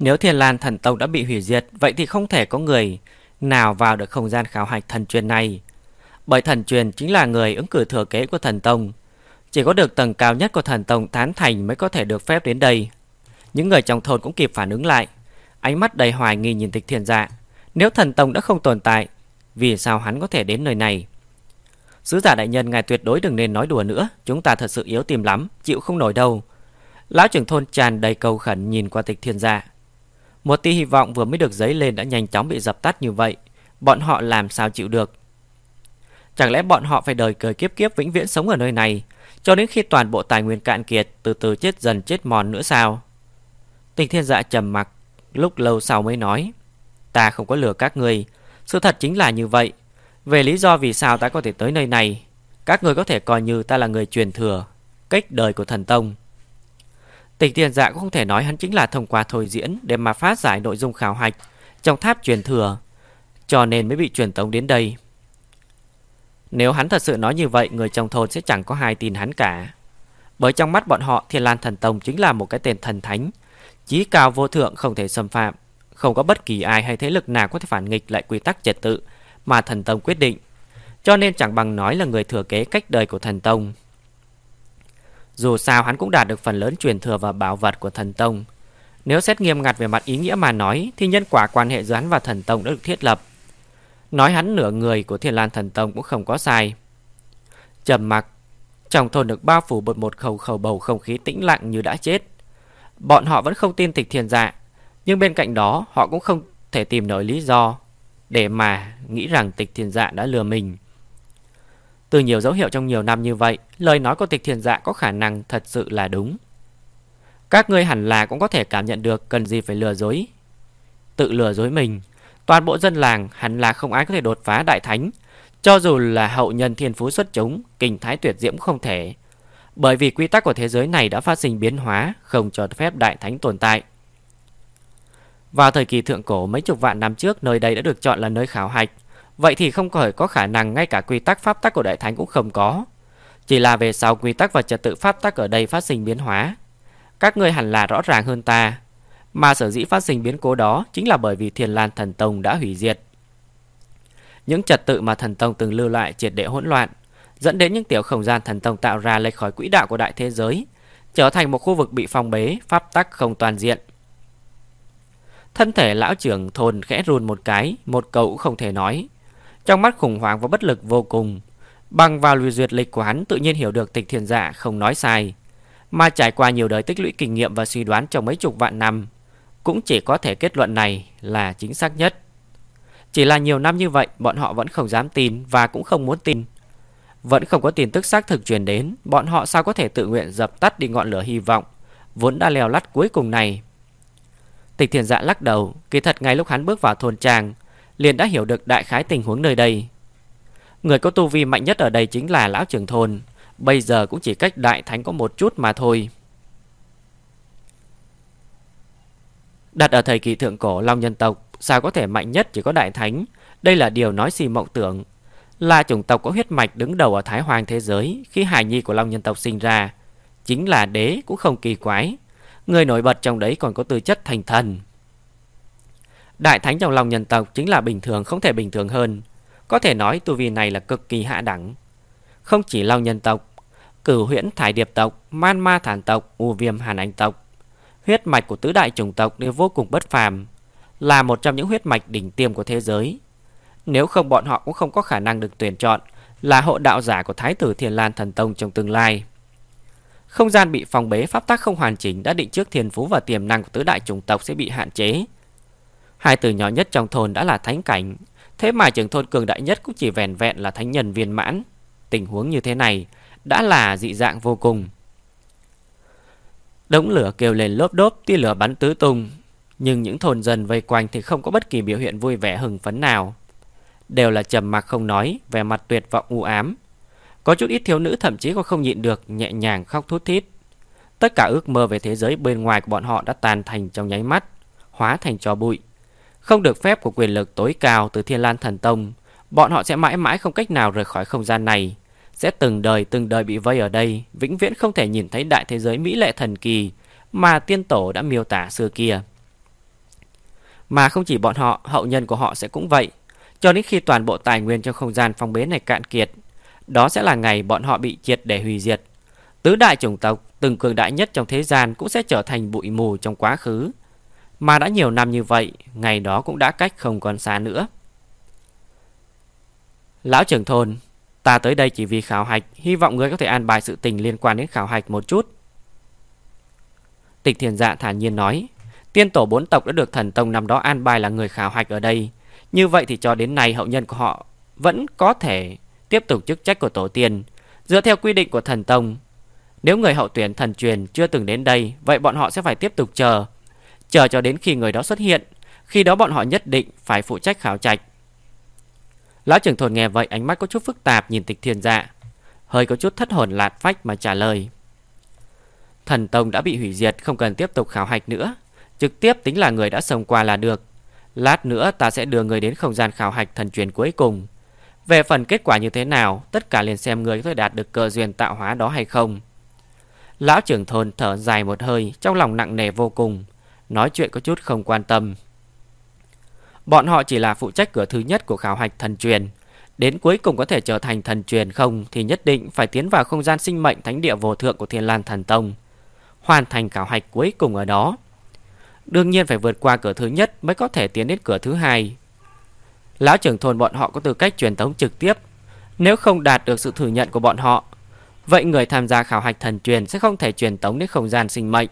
Nếu Thiên Lan Thần Tông đã bị hủy diệt, vậy thì không thể có người nào vào được không gian khảo hạch thần truyền này. Bởi thần truyền chính là người ứng cử thừa kế của thần tông. Chỉ có được tầng cao nhất của thần tông tán thành mới có thể được phép đến đây. Những người trong thôn cũng kịp phản ứng lại. Ánh mắt đầy hoài nghi nhìn tịch thiên dạ. Nếu thần tông đã không tồn tại, vì sao hắn có thể đến nơi này? Sứ giả đại nhân ngài tuyệt đối đừng nên nói đùa nữa. Chúng ta thật sự yếu tìm lắm, chịu không nổi đâu. Lão trưởng thôn tràn đầy cầu khẩn nhìn qua tịch thiên dạ. Một tia hy vọng vừa mới được dấy lên đã nhanh chóng bị dập tắt như vậy. Bọn họ làm sao chịu được? Chẳng lẽ bọn họ phải đời cười kiếp kiếp vĩnh viễn sống ở nơi này, cho đến khi toàn bộ tài nguyên cạn kiệt từ từ chết dần chết mòn nữa sao? Tình thiên dạ trầm mặc, lúc lâu sau mới nói, Ta không có lừa các người Sự thật chính là như vậy Về lý do vì sao ta có thể tới nơi này, Các người có thể coi như ta là người truyền thừa, Cách đời của thần tông Tịch tiền dạ cũng không thể nói hắn chính là thông qua thôi diễn Để mà phát giải nội dung khảo hạch Trong tháp truyền thừa, Cho nên mới bị truyền tống đến đây. Nếu hắn thật sự nói như vậy, Người trong thôn sẽ chẳng có ai tin hắn cả. Bởi trong mắt bọn họ, Thiên Lan Thần Tông chính là một cái tên thần thánh. Chí cao vô thượng, không thể xâm phạm. Không có bất kỳ ai hay thế lực nào có thể phản nghịch lại quy tắc trật tự Mà thần tông quyết định. Cho nên chẳng bằng nói là người thừa kế cách đời của thần tông. Dù sao hắn cũng đạt được phần lớn truyền thừa và bảo vật của thần tông Nếu xét nghiêm ngặt về mặt ý nghĩa mà nói Thì nhân quả quan hệ giữa hắn và thần tông đã được thiết lập Nói hắn nửa người của Thiên Lan Thần Tông cũng không có sai. Trầm mặc, trong thôn được bao phủ bột một khẩu khẩu bầu không khí tĩnh lặng như đã chết. Bọn họ vẫn không tin tịch thiền dạ, nhưng bên cạnh đó họ cũng không thể tìm nổi lý do để mà nghĩ rằng tịch thiền dạ đã lừa mình. Từ nhiều dấu hiệu trong nhiều năm như vậy, lời nói của tịch thiền dạ có khả năng thật sự là đúng. Các ngươi hẳn là cũng có thể cảm nhận được cần gì phải lừa dối. Tự lừa dối mình Toàn bộ dân làng hẳn là không ai có thể đột phá đại thánh Cho dù là hậu nhân thiên phú xuất chúng Kinh thái tuyệt diễm không thể Bởi vì quy tắc của thế giới này đã phát sinh biến hóa Không cho phép đại thánh tồn tại Vào thời kỳ thượng cổ mấy chục vạn năm trước Nơi đây đã được chọn là nơi khảo hạch Vậy thì không khỏi có khả năng ngay cả quy tắc pháp tắc của đại thánh cũng không có Chỉ là về sau quy tắc và trật tự pháp tắc ở đây phát sinh biến hóa Các người hẳn là rõ ràng hơn ta mà sở dĩ phát sinh biến cố đó chính là bởi vì Thiền Lan Thần Tông đã hủy diệt. Những trật tự mà Thần Tông từng lưu lại triệt để hỗn loạn, dẫn đến những tiểu không gian Thần Tông tạo ra lệch khỏi quỹ đạo của đại thế giới, trở thành một khu vực bị phong bế, pháp tắc không toàn diện. Thân thể lão trưởng thôn khẽ run một cái, một câu cũng không thể nói. Trong mắt khủng hoảng và bất lực vô cùng, bằng vào lùi duyệt lịch của hắn tự nhiên hiểu được tịch thiền dạ không nói sai. Mà trải qua nhiều đời tích lũy kinh nghiệm và suy đoán trong mấy chục vạn năm, cũng chỉ có thể kết luận này là chính xác nhất. Chỉ là nhiều năm như vậy bọn họ vẫn không dám tin và cũng không muốn tin. Vẫn không có tin tức xác thực truyền đến, bọn họ sao có thể tự nguyện dập tắt đi ngọn lửa hy vọng, vốn đã leo lắt cuối cùng này. Tịch thiền dạ lắc đầu, kỳ thật ngay lúc hắn bước vào thôn trang, liền đã hiểu được đại khái tình huống nơi đây. Người có tu vi mạnh nhất ở đây chính là lão trưởng thôn, bây giờ cũng chỉ cách đại thánh có một chút mà thôi. Đặt ở thời kỳ thượng cổ Long nhân tộc Sao có thể mạnh nhất chỉ có đại thánh? Đây là điều nói xì mộng tưởng. Là chủng tộc có huyết mạch đứng đầu ở Thái Hoàng thế giới Khi hài nhi của Long nhân tộc sinh ra. Chính là đế cũng không kỳ quái. Người nổi bật trong đấy còn có tư chất thành thần. Đại thánh trong Long nhân tộc chính là bình thường không thể bình thường hơn Có thể nói tu vi này là cực kỳ hạ đẳng Không chỉ lòng nhân tộc Cửu huyễn thải điệp tộc Man ma thản tộc U viêm hàn anh tộc Huyết mạch của tứ đại chủng tộc đều vô cùng bất phàm, là một trong những huyết mạch đỉnh tiêm của thế giới. Nếu không bọn họ cũng không có khả năng được tuyển chọn là hộ đạo giả của Thái tử Thiền Lan Thần Tông trong tương lai. Không gian bị phòng bế pháp tác không hoàn chỉnh đã định trước thiên phú và tiềm năng của tứ đại chủng tộc sẽ bị hạn chế. Hai từ nhỏ nhất trong thôn đã là thánh cảnh, thế mà trưởng thôn cường đại nhất cũng chỉ vẻn vẹn là thánh nhân viên mãn. Tình huống như thế này đã là dị dạng vô cùng. Đống lửa kêu lên lốp đốp tia lửa bắn tứ tung. Nhưng những thôn dân vây quanh thì không có bất kỳ biểu hiện vui vẻ hừng phấn nào. Đều là trầm mặc không nói Vẻ mặt tuyệt vọng u ám. Có chút ít thiếu nữ thậm chí còn không nhịn được Nhẹ nhàng khóc thút thít. Tất cả ước mơ về thế giới bên ngoài của bọn họ đã tan thành trong nháy mắt Hóa thành trò bụi. Không được phép của quyền lực tối cao từ Thiên Lan Thần Tông Bọn họ sẽ mãi mãi không cách nào rời khỏi không gian này sẽ từng đời từng đời bị vây ở đây, vĩnh viễn không thể nhìn thấy đại thế giới mỹ lệ thần kỳ mà tiên tổ đã miêu tả xưa kia. Mà không chỉ bọn họ, hậu nhân của họ sẽ cũng vậy. Cho đến khi toàn bộ tài nguyên trong không gian phong bế này cạn kiệt, đó sẽ là ngày bọn họ bị triệt để hủy diệt. Tứ đại chủng tộc, từng cường đại nhất trong thế gian cũng sẽ trở thành bụi mù trong quá khứ. Mà đã nhiều năm như vậy, ngày đó cũng đã cách không còn xa nữa. Lão trưởng thôn, ta tới đây chỉ vì khảo hạch, hy vọng ngươi có thể an bài sự tình liên quan đến khảo hạch một chút. Tịch thiền dạ thản nhiên nói, tiên tổ bốn tộc đã được thần tông năm đó an bài là người khảo hạch ở đây. Như vậy thì cho đến nay hậu nhân của họ vẫn có thể tiếp tục chức trách của tổ tiên, dựa theo quy định của thần tông. Nếu người hậu tuyển thần truyền chưa từng đến đây, vậy bọn họ sẽ phải tiếp tục chờ. Chờ cho đến khi người đó xuất hiện, khi đó bọn họ nhất định phải phụ trách khảo trạch. Lão trưởng thôn nghe vậy ánh mắt có chút phức tạp nhìn tịch thiên dạ. Hơi có chút thất hồn lạt phách mà trả lời. Thần Tông đã bị hủy diệt Không cần tiếp tục khảo hạch nữa. Trực tiếp tính là người đã sống qua là được. Lát nữa ta sẽ đưa người đến không gian khảo hạch thần truyền cuối cùng. Về phần kết quả như thế nào Tất cả liền xem người có thể đạt được cơ duyên tạo hóa đó hay không. Lão trưởng thôn thở dài một hơi Trong lòng nặng nề vô cùng. Nói chuyện có chút không quan tâm Bọn họ chỉ là phụ trách cửa thứ nhất của khảo hạch thần truyền. Đến cuối cùng có thể trở thành thần truyền không thì nhất định phải tiến vào không gian sinh mệnh thánh địa vô thượng của Thiên Lan Thần Tông. Hoàn thành khảo hạch cuối cùng ở đó. Đương nhiên phải vượt qua cửa thứ nhất mới có thể tiến đến cửa thứ hai. Lão trưởng thôn bọn họ có tư cách truyền tống trực tiếp. Nếu không đạt được sự thừa nhận của bọn họ, vậy người tham gia khảo hạch thần truyền sẽ không thể truyền tống đến không gian sinh mệnh.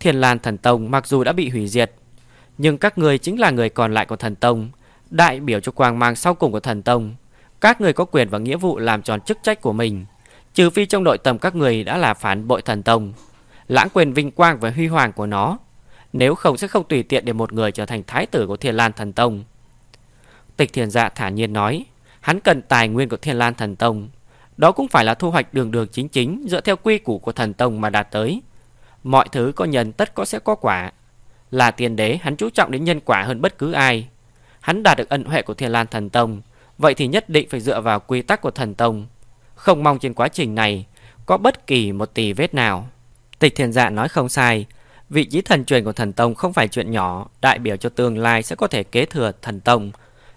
Thiên Lan Thần Tông mặc dù đã bị hủy diệt, nhưng các người chính là người còn lại của thần tông, Đại biểu cho quang mang sau cùng của thần tông. Các người có quyền và nghĩa vụ làm tròn chức trách của mình, Trừ phi trong nội tâm các người đã là phản bội thần tông, Lãng quên vinh quang và huy hoàng của nó. Nếu không sẽ không tùy tiện để một người trở thành thái tử của thiên lan thần tông. Tịch thiền dạ thả nhiên nói, Hắn cần tài nguyên của thiên lan thần tông. Đó cũng phải là thu hoạch đường đường chính chính Dựa theo quy củ của thần tông mà đạt tới. Mọi thứ có nhân tất có sẽ có quả. Là tiền đế, hắn chú trọng đến nhân quả hơn bất cứ ai. Hắn đạt được ân huệ của Thiên Lan Thần Tông, Vậy thì nhất định phải dựa vào quy tắc của Thần Tông. Không mong trên quá trình này Có bất kỳ một tỷ vết nào. Tịch thiền dạ nói không sai, Vị trí thần truyền của thần tông không phải chuyện nhỏ, Đại biểu cho tương lai sẽ có thể kế thừa thần tông,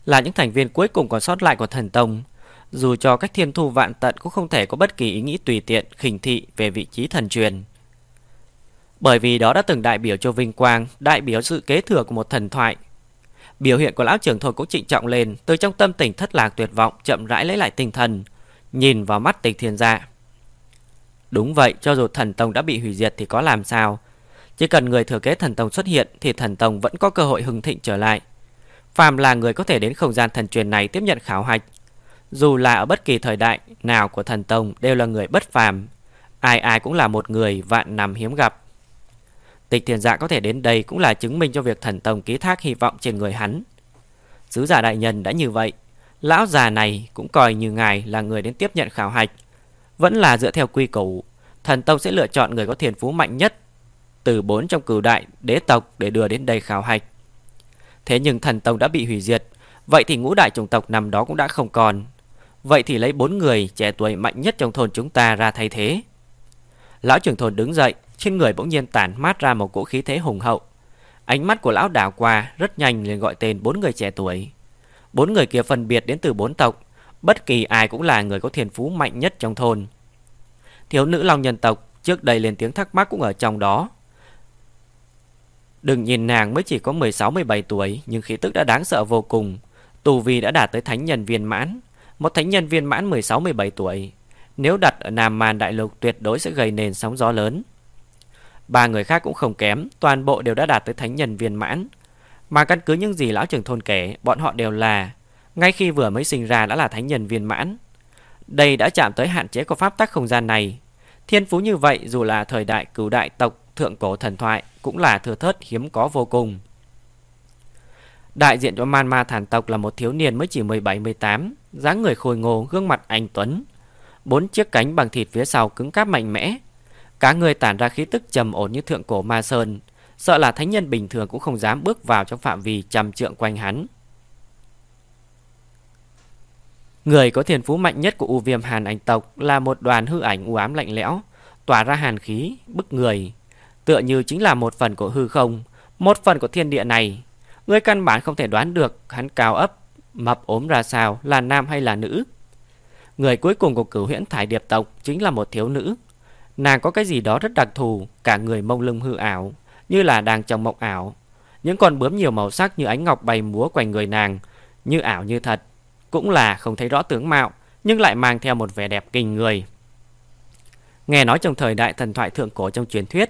Là những thành viên cuối cùng còn sót lại của thần tông. Dù cho cách thiên thu vạn tận Cũng không thể có bất kỳ ý nghĩ tùy tiện, khinh thị về vị trí thần truyền bởi vì đó đã từng đại biểu cho vinh quang, đại biểu sự kế thừa của một thần thoại. Biểu hiện của lão trưởng thôn cũng trịnh trọng lên, từ trong tâm tình thất lạc tuyệt vọng chậm rãi lấy lại tinh thần, nhìn vào mắt tịch thiên dạ Đúng vậy, cho dù thần tông đã bị hủy diệt thì có làm sao? Chỉ cần người thừa kế thần tông xuất hiện thì thần tông vẫn có cơ hội hưng thịnh trở lại. Phàm là người có thể đến không gian thần truyền này tiếp nhận khảo hạch. Dù là ở bất kỳ thời đại nào của thần tông đều là người bất phàm. Ai ai cũng là một người vạn năm hiếm gặp. Tịch thiền dạ có thể đến đây cũng là chứng minh cho việc thần tông ký thác hy vọng trên người hắn. Sứ giả đại nhân đã như vậy, lão già này cũng coi như ngài là người đến tiếp nhận khảo hạch. Vẫn là dựa theo quy củ, thần tông sẽ lựa chọn người có thiền phú mạnh nhất từ bốn trong cửu đại đế tộc để đưa đến đây khảo hạch. Thế nhưng thần tông đã bị hủy diệt, vậy thì ngũ đại chủng tộc nằm đó cũng đã không còn. Vậy thì lấy bốn người trẻ tuổi mạnh nhất trong thôn chúng ta ra thay thế. Lão trưởng thôn đứng dậy, trên người bỗng nhiên tản mát ra một cỗ khí thế hùng hậu. Ánh mắt của lão đảo qua rất nhanh liền gọi tên bốn người trẻ tuổi. Bốn người kia phân biệt đến từ bốn tộc, bất kỳ ai cũng là người có thiên phú mạnh nhất trong thôn. Thiếu nữ long nhân tộc trước đây lên tiếng thắc mắc cũng ở trong đó. Đừng nhìn nàng mới chỉ có 16-17 tuổi nhưng khí tức đã đáng sợ vô cùng. Tù vi đã đạt tới thánh nhân viên mãn. Một thánh nhân viên mãn 16-17 tuổi. Nếu đặt ở Nam Man Đại Lục tuyệt đối sẽ gây nền sóng gió lớn. Ba người khác cũng không kém, toàn bộ đều đã đạt tới thánh nhân viên mãn. Mà căn cứ những gì lão trưởng thôn kể, bọn họ đều là ngay khi vừa mới sinh ra đã là thánh nhân viên mãn. Đây đã chạm tới hạn chế của pháp tắc không gian này. Thiên phú như vậy dù là thời đại cửu đại tộc thượng cổ thần thoại cũng là thừa thớt hiếm có vô cùng. Đại diện cho man ma thản tộc là một thiếu niên mới chỉ 17-18, dáng người khôi ngô, gương mặt anh Tuấn. Bốn chiếc cánh bằng thịt phía sau cứng cáp mạnh mẽ, Cả người tản ra khí tức trầm ổn như thượng cổ ma sơn. Sợ là thánh nhân bình thường cũng không dám bước vào trong phạm vi trăm trượng quanh hắn. Người có thiền phú mạnh nhất của U Viêm Hàn Ảnh tộc là một đoàn hư ảnh u ám lạnh lẽo, tỏa ra hàn khí, bức người, tựa như chính là một phần của hư không, Một phần của thiên địa này. Người căn bản không thể đoán được Hắn cao ấp, mập ốm ra sao Là nam hay là nữ. Người cuối cùng của cửu huyễn thải điệp tộc Chính là một thiếu nữ. Nàng có cái gì đó rất đặc thù, Cả người mông lưng hư ảo, Như là đang trong mộng ảo. Những con bướm nhiều màu sắc như ánh ngọc bay múa quanh người nàng, Như ảo như thật. Cũng là không thấy rõ tướng mạo, Nhưng lại mang theo một vẻ đẹp kinh người. Nghe nói trong thời đại thần thoại thượng cổ trong truyền thuyết,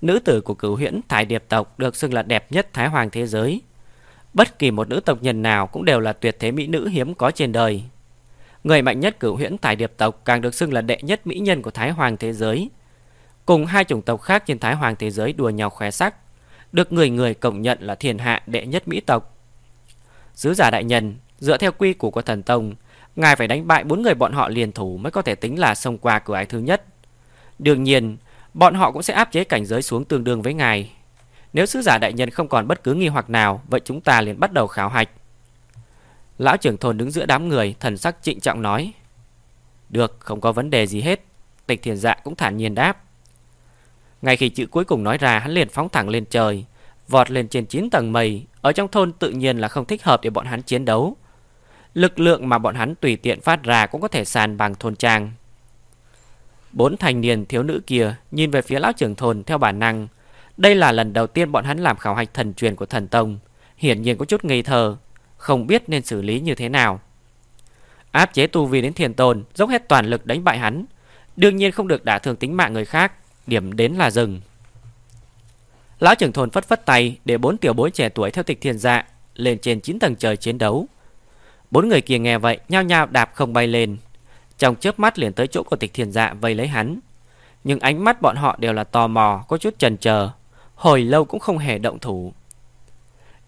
Nữ tử của cửu huyễn thái điệp tộc Được xưng là đẹp nhất thái hoàng thế giới. Bất kỳ một nữ tộc nhân nào Cũng đều là tuyệt thế mỹ nữ hiếm có trên đời. Người mạnh nhất cửu huyễn Tài điệp tộc Càng được xưng là đệ nhất mỹ nhân của thái hoàng thế giới. Cùng hai chủng tộc khác trên thái hoàng thế giới đùa nhau khóe sắc, Được người người công nhận là thiên hạ đệ nhất mỹ tộc. Sứ giả đại nhân, Dựa theo quy củ của thần tông, Ngài phải đánh bại bốn người bọn họ liền thủ Mới có thể tính là xông qua cửa ải thứ nhất. Đương nhiên, Bọn họ cũng sẽ áp chế cảnh giới xuống tương đương với ngài. Nếu sứ giả đại nhân không còn bất cứ nghi hoặc nào, Vậy chúng ta liền bắt đầu khảo hạch. Lão trưởng thôn đứng giữa đám người Thần sắc trịnh trọng nói Được không có vấn đề gì hết. Tịch thiền dạ cũng thản nhiên đáp. Ngay khi chữ cuối cùng nói ra Hắn liền phóng thẳng lên trời Vọt lên trên 9 tầng mây. Ở trong thôn tự nhiên là không thích hợp để bọn hắn chiến đấu. Lực lượng mà bọn hắn tùy tiện phát ra Cũng có thể sàn bằng thôn trang. Bốn thành niên thiếu nữ kia nhìn về phía lão trưởng thôn theo bản năng. Đây là lần đầu tiên bọn hắn làm khảo hạch thần truyền của thần tông. Hiển nhiên có chút ngây thơ, không biết nên xử lý như thế nào. Áp chế tu vi đến thiền tôn, dốc hết toàn lực đánh bại hắn. Đương nhiên không được đả thương tính mạng người khác, điểm đến là dừng. Lão trưởng thôn phất phất tay để bốn tiểu bối trẻ tuổi theo tịch thiên dạ lên trên 9 tầng trời chiến đấu. Bốn người kia nghe vậy, nhao nhao đạp không bay lên, trong chớp mắt liền tới chỗ của tịch thiền dạ vây lấy hắn Nhưng ánh mắt bọn họ đều là tò mò Có chút chần chờ Hồi lâu cũng không hề động thủ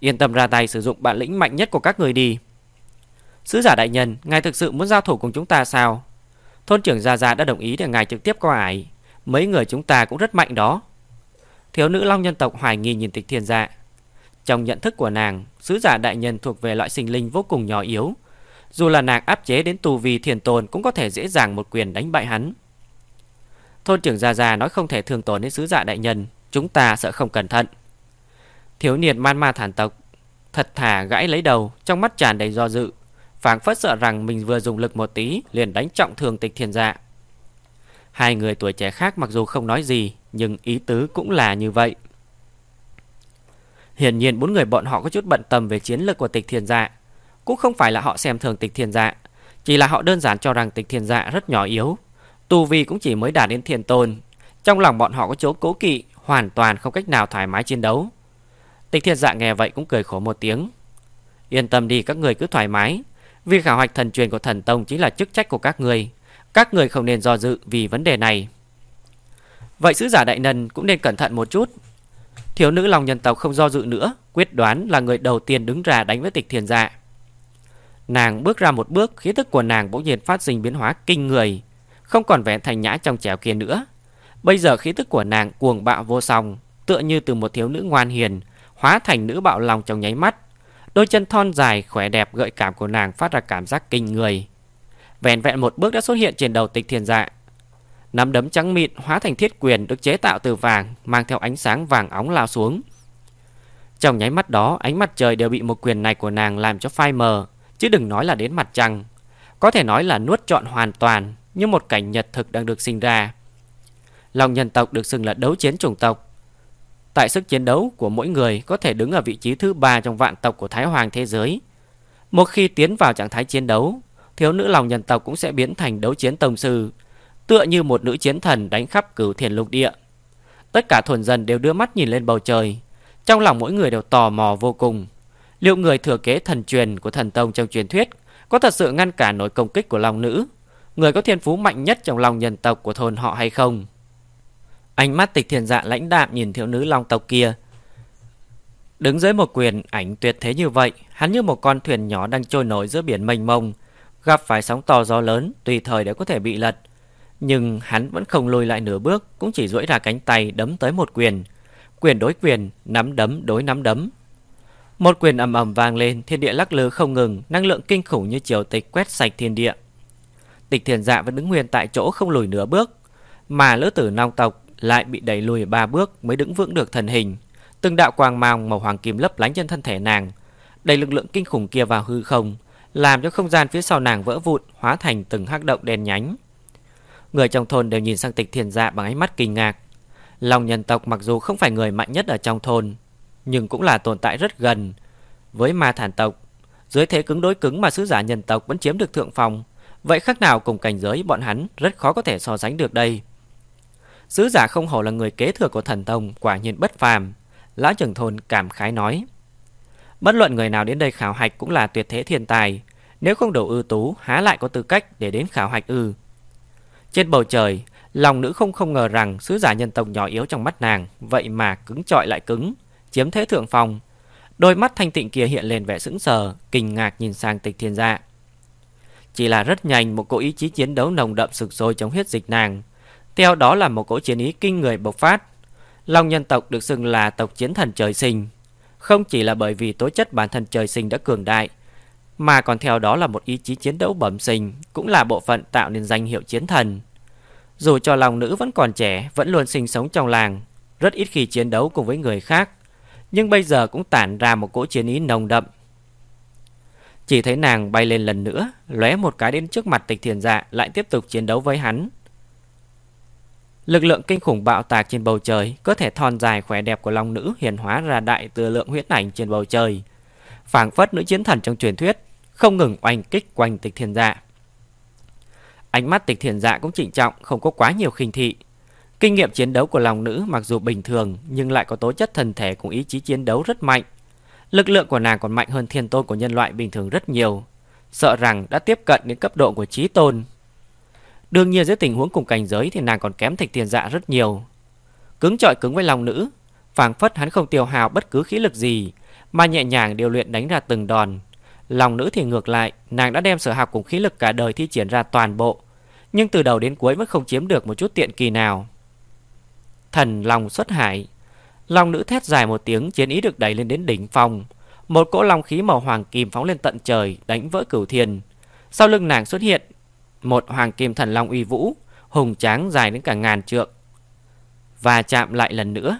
Yên tâm ra tay, sử dụng bản lĩnh mạnh nhất của các người đi. Sứ giả đại nhân, Ngài thực sự muốn giao thủ cùng chúng ta sao? Thôn trưởng Gia Gia đã đồng ý để ngài trực tiếp qua ải. Mấy người chúng ta cũng rất mạnh đó. Thiếu nữ long nhân tộc hoài nghi nhìn tịch thiên dạ. Trong nhận thức của nàng, Sứ giả đại nhân thuộc về loại sinh linh vô cùng nhỏ yếu. Dù là nàng áp chế đến tù vì thiền tồn Cũng có thể dễ dàng một quyền đánh bại hắn. Thôn trưởng Gia Gia nói không thể thương tổn đến sứ giả đại nhân, Chúng ta sợ không cẩn thận. Thiếu niên man ma thản tộc, Thật thả gãi lấy đầu, Trong mắt tràn đầy do dự, phảng phất sợ rằng mình vừa dùng lực một tí Liền đánh trọng thương tịch thiền dạ. Hai người tuổi trẻ khác mặc dù không nói gì, Nhưng ý tứ cũng là như vậy. Hiển nhiên bốn người bọn họ có chút bận tâm về chiến lược của tịch thiền dạ cũng không phải là họ xem thường tịch thiên dạ Chỉ là họ đơn giản cho rằng tịch thiên dạ rất nhỏ yếu, Tu vi cũng chỉ mới đạt đến thiền tôn, Trong lòng bọn họ có chỗ cố kỵ, Hoàn toàn không cách nào thoải mái chiến đấu. Tịch thiên dạ nghe vậy cũng cười khổ một tiếng. Yên tâm đi, các người cứ thoải mái. Việc khảo hoạch thần truyền của thần tông Chính là chức trách của các người. Các người không nên do dự vì vấn đề này. Vậy sứ giả đại nần cũng nên cẩn thận một chút. Thiếu nữ lòng nhân tộc không do dự nữa, Quyết đoán là người đầu tiên đứng ra đánh với tịch thiền dạ. Nàng bước ra một bước, Khí tức của nàng bỗng nhiên phát sinh biến hóa kinh người, Không còn vẻ thành nhã trong trẻo kia nữa. Bây giờ khí tức của nàng cuồng bạo vô song, Tựa như từ một thiếu nữ ngoan hiền Hóa thành nữ bạo lòng trong nháy mắt. Đôi chân thon dài, khỏe đẹp, gợi cảm của nàng Phát ra cảm giác kinh người. Vẹn vẹn một bước đã xuất hiện trên đầu tịch thiền dạ. Nắm đấm trắng mịn hóa thành thiết quyền Được chế tạo từ vàng, Mang theo ánh sáng vàng óng lao xuống. Trong nháy mắt đó, Ánh mặt trời đều bị một quyền này của nàng làm cho phai mờ, Chứ đừng nói là đến mặt trăng. Có thể nói là nuốt trọn hoàn toàn, Như một cảnh nhật thực đang được sinh ra. Lòng nhân tộc được xưng là đấu chiến chủng tộc. Tại sức chiến đấu của mỗi người Có thể đứng ở vị trí thứ ba trong vạn tộc của Thái Hoàng thế giới. Một khi tiến vào trạng thái chiến đấu, Thiếu nữ lòng nhân tộc cũng sẽ biến thành đấu chiến tông sư, Tựa như một nữ chiến thần đánh khắp cửu thiền lục địa. Tất cả thuần dân đều đưa mắt nhìn lên bầu trời, Trong lòng mỗi người đều tò mò vô cùng. Liệu người thừa kế thần truyền của thần tông trong truyền thuyết Có thật sự ngăn cản nổi công kích của lòng Nữ, Người có thiên phú mạnh nhất trong lòng nhân tộc của thôn họ hay không? Ánh mắt tịch thiền dạ lãnh đạm nhìn thiếu nữ long tộc kia. Đứng dưới một quyền ảnh tuyệt thế như vậy Hắn như một con thuyền nhỏ đang trôi nổi giữa biển mênh mông Gặp phải sóng to gió lớn Tùy thời đều có thể bị lật. Nhưng hắn vẫn không lùi lại nửa bước Cũng chỉ duỗi ra cánh tay đấm tới một quyền. Quyền đối quyền Nắm đấm đối nắm đấm. Một quyền ầm ầm vang lên, thiên địa lắc lư không ngừng, năng lượng kinh khủng như triều tịch quét sạch thiên địa. Tịch Thiền Dạ vẫn đứng nguyên tại chỗ không lùi nửa bước, mà lữ tử Long tộc lại bị đẩy lùi ba bước mới đứng vững được thần hình, Từng đạo quang mang màu hoàng kim lấp lánh trên thân thể nàng đẩy lực lượng kinh khủng kia vào hư không Làm cho không gian phía sau nàng vỡ vụn Hóa thành từng hắc động đen nhánh. Người trong thôn đều nhìn sang tịch thiền dạ bằng ánh mắt kinh ngạc. Lòng nhân tộc mặc dù không phải người mạnh nhất ở trong thôn Nhưng cũng là tồn tại rất gần. Với ma thản tộc Dưới thế cứng đối cứng mà sứ giả nhân tộc vẫn chiếm được thượng phòng Vậy khác nào cùng cảnh giới bọn hắn Rất khó có thể so sánh được đây. Sứ giả không hổ là người kế thừa của thần tông, Quả nhiên bất phàm. Lão trưởng thôn cảm khái nói, Bất luận người nào đến đây khảo hạch cũng là tuyệt thế thiên tài. Nếu không đủ ưu tú, Há lại có tư cách để đến khảo hạch ư. Trên bầu trời, Lòng nữ không không ngờ rằng Sứ giả nhân tộc nhỏ yếu trong mắt nàng, Vậy mà cứng trọi lại cứng, Chiếm thế thượng phong. Đôi mắt thanh tịnh kia hiện lên vẻ sững sờ, Kinh ngạc nhìn sang tịch thiên gia. Chỉ là rất nhanh, Một cỗ ý chí chiến đấu nồng đậm sực sôi trong huyết dịch nàng. Theo đó là một cỗ chiến ý kinh người bộc phát. Long nhân tộc được xưng là tộc chiến thần trời sinh. Không chỉ là bởi vì tố chất bản thân trời sinh đã cường đại, Mà còn theo đó là một ý chí chiến đấu bẩm sinh, Cũng là bộ phận tạo nên danh hiệu chiến thần. Dù cho lòng nữ vẫn còn trẻ, Vẫn luôn sinh sống trong làng, Rất ít khi chiến đấu cùng với người khác, Nhưng bây giờ cũng tản ra một cỗ chiến ý nồng đậm. Chỉ thấy nàng bay lên lần nữa, lóe một cái đến trước mặt tịch thiền dạ Lại tiếp tục chiến đấu với hắn. Lực lượng kinh khủng bạo tạc trên bầu trời, có thể thon dài khỏe đẹp của long nữ hiển hóa ra đại tư lượng huyết ảnh trên bầu trời. phảng phất nữ chiến thần trong truyền thuyết, không ngừng oanh kích quanh tịch thiên dạ. Ánh mắt tịch thiên dạ cũng trịnh trọng, không có quá nhiều khinh thị. Kinh nghiệm chiến đấu của lòng nữ mặc dù bình thường nhưng lại có tố chất thân thể cùng ý chí chiến đấu rất mạnh. Lực lượng của nàng còn mạnh hơn thiên tôn của nhân loại bình thường rất nhiều. Sợ rằng đã tiếp cận đến cấp độ của trí tôn Đương nhiên dưới tình huống cùng cảnh giới thì nàng còn kém thạch tiền dạ rất nhiều. Cứng trọi cứng với lòng nữ, phảng phất hắn không tiêu hào bất cứ khí lực gì, mà nhẹ nhàng điều luyện đánh ra từng đòn. Lòng nữ thì ngược lại, nàng đã đem sở học cùng khí lực cả đời thi triển ra toàn bộ, nhưng từ đầu đến cuối vẫn không chiếm được một chút tiện kỳ nào. Thần lòng xuất hải, lòng nữ thét dài một tiếng chiến ý được đẩy lên đến đỉnh phong, một cỗ long khí màu hoàng kim phóng lên tận trời, đánh vỡ cửu thiên. Sau lưng nàng xuất hiện một hoàng kim thần long uy vũ, hùng tráng dài đến cả ngàn trượng. Và chạm lại lần nữa.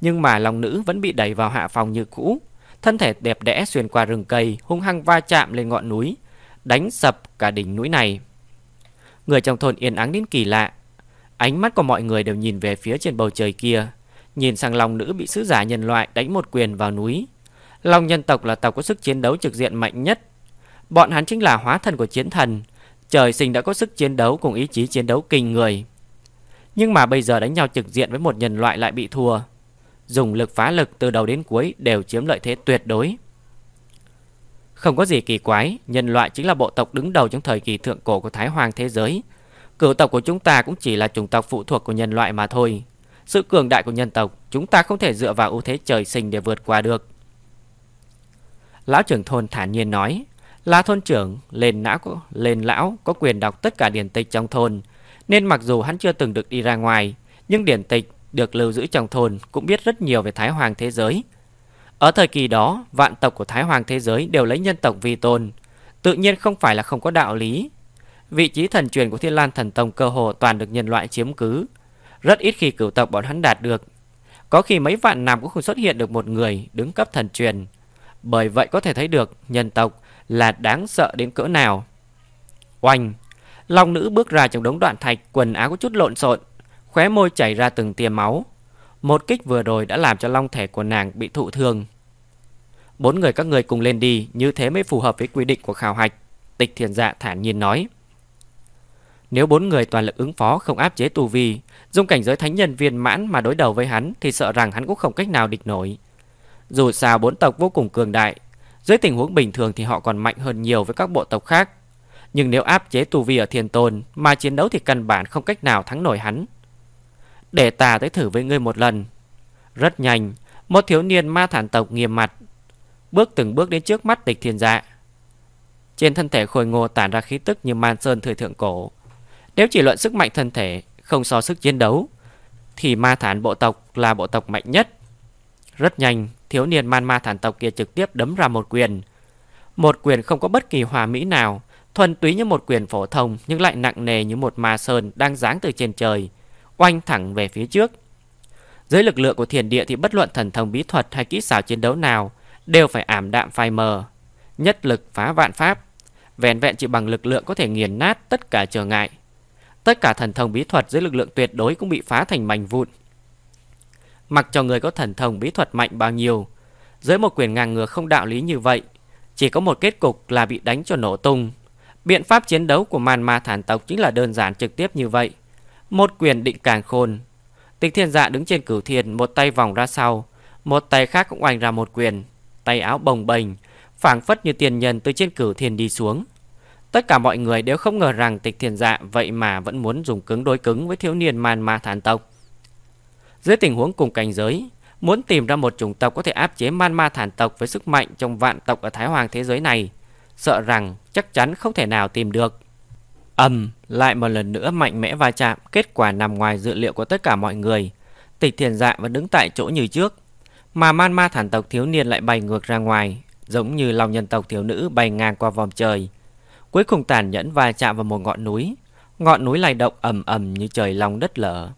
Nhưng mà long nữ vẫn bị đẩy vào hạ phòng như cũ. Thân thể đẹp đẽ xuyên qua rừng cây, hung hăng va chạm lên ngọn núi, đánh sập cả đỉnh núi này. Người trong thôn yên ắng đến kỳ lạ. Ánh mắt của mọi người đều nhìn về phía trên bầu trời kia, nhìn sang long nữ bị sứ giả nhân loại đánh một quyền vào núi. Long nhân tộc là tộc có sức chiến đấu trực diện mạnh nhất. Bọn hắn chính là hóa thân của chiến thần, Trời sinh đã có sức chiến đấu cùng ý chí chiến đấu kinh người. Nhưng mà bây giờ đánh nhau trực diện với một nhân loại lại bị thua. Dùng lực phá lực từ đầu đến cuối đều chiếm lợi thế tuyệt đối. Không có gì kỳ quái, Nhân loại chính là bộ tộc đứng đầu trong thời kỳ thượng cổ của Thái Hoàng thế giới. Cửu tộc của chúng ta cũng chỉ là chủng tộc phụ thuộc của nhân loại mà thôi. Sự cường đại của nhân tộc, Chúng ta không thể dựa vào ưu thế trời sinh để vượt qua được. Lão trưởng thôn thản nhiên nói là thôn trưởng lên não lên lão có quyền đọc tất cả điển tịch trong thôn, nên mặc dù hắn chưa từng được đi ra ngoài, nhưng điển tịch được lưu giữ trong thôn cũng biết rất nhiều về Thái Hoàng thế giới. Ở thời kỳ đó, vạn tộc của Thái Hoàng thế giới đều lấy nhân tộc vi tôn, tự nhiên không phải là không có đạo lý. Vị trí thần truyền của Thiên Lan Thần Tông cơ hồ toàn được nhân loại chiếm cứ, rất ít khi cửu tộc bọn hắn đạt được. Có khi mấy vạn năm cũng không xuất hiện được một người đứng cấp thần truyền. Bởi vậy có thể thấy được nhân tộc là đáng sợ đến cỡ nào. Oanh! Long nữ bước ra trong đống đoạn thạch, quần áo có chút lộn xộn, khóe môi chảy ra từng tia máu. Một kích vừa rồi đã làm cho long thể của nàng bị thụ thương. Bốn người các người cùng lên đi, như thế mới phù hợp với quy định của khảo hạch. Tịch thiền dạ thản nhiên nói. Nếu bốn người toàn lực ứng phó không áp chế tù vi, dung cảnh giới thánh nhân viên mãn mà đối đầu với hắn thì sợ rằng hắn cũng không cách nào địch nổi. Dù sao bốn tộc vô cùng cường đại, dưới tình huống bình thường thì họ còn mạnh hơn nhiều với các bộ tộc khác. Nhưng nếu áp chế tu vi ở thiên tôn mà chiến đấu thì căn bản không cách nào thắng nổi hắn. Để ta tới thử với ngươi một lần. Rất nhanh, một thiếu niên ma thản tộc nghiêm mặt. Bước từng bước đến trước mắt tịch thiên dạ. Trên thân thể khôi ngô tản ra khí tức như man sơn thời thượng cổ. Nếu chỉ luận sức mạnh thân thể, không so sức chiến đấu, thì ma thản bộ tộc là bộ tộc mạnh nhất. Rất nhanh, thiếu niên man ma thản tộc kia trực tiếp đấm ra một quyền. Một quyền không có bất kỳ hòa mỹ nào, thuần túy như một quyền phổ thông nhưng lại nặng nề như một ma sơn đang giáng từ trên trời, oanh thẳng về phía trước. Dưới lực lượng của thiền địa thì bất luận thần thông bí thuật hay kỹ xảo chiến đấu nào đều phải ảm đạm phai mờ, nhất lực phá vạn pháp, vẹn vẹn chỉ bằng lực lượng có thể nghiền nát tất cả trở ngại. Tất cả thần thông bí thuật dưới lực lượng tuyệt đối cũng bị phá thành mảnh vụn. Mặc cho người có thần thông bí thuật mạnh bao nhiêu, dưới một quyền ngang ngược không đạo lý như vậy, chỉ có một kết cục là bị đánh cho nổ tung. Biện pháp chiến đấu của man ma thản tộc chính là đơn giản trực tiếp như vậy. Một quyền định càng khôn. Tịch thiên dạ đứng trên cửu thiền, một tay vòng ra sau, một tay khác cũng oanh ra một quyền. Tay áo bồng bềnh, phảng phất như tiền nhân từ trên cửu thiền đi xuống. Tất cả mọi người đều không ngờ rằng tịch thiền dạ vậy mà vẫn muốn dùng cứng đối cứng với thiếu niên man ma thản tộc. Dưới tình huống cùng cảnh giới, muốn tìm ra một chủng tộc có thể áp chế man ma thản tộc với sức mạnh trong vạn tộc ở Thái Hoàng thế giới này, sợ rằng chắc chắn không thể nào tìm được. ầm lại một lần nữa mạnh mẽ va chạm, kết quả nằm ngoài dự liệu của tất cả mọi người. Tịch thiền dạ vẫn đứng tại chỗ như trước, mà man ma thản tộc thiếu niên lại bay ngược ra ngoài, giống như lòng nhân tộc thiếu nữ bay ngang qua vòng trời. Cuối cùng tàn nhẫn va chạm vào một ngọn núi, ngọn núi lay động ầm ầm như trời long đất lở.